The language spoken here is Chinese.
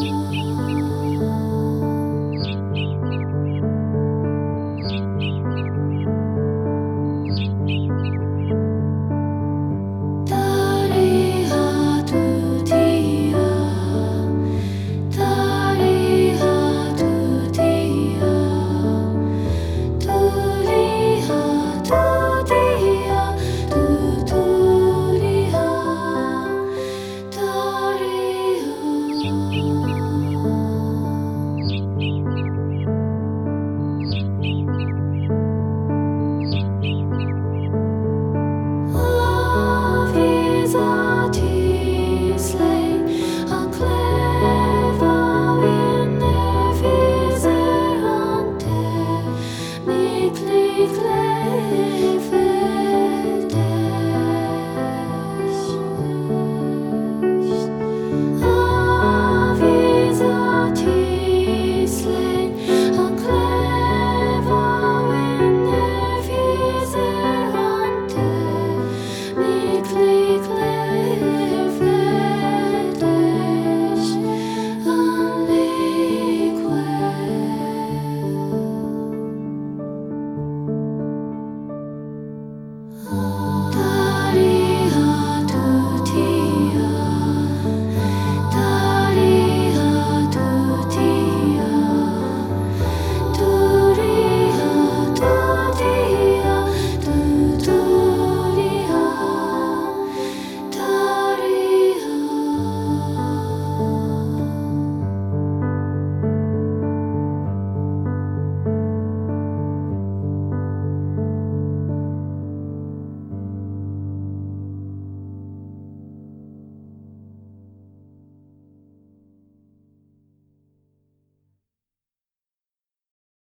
哦。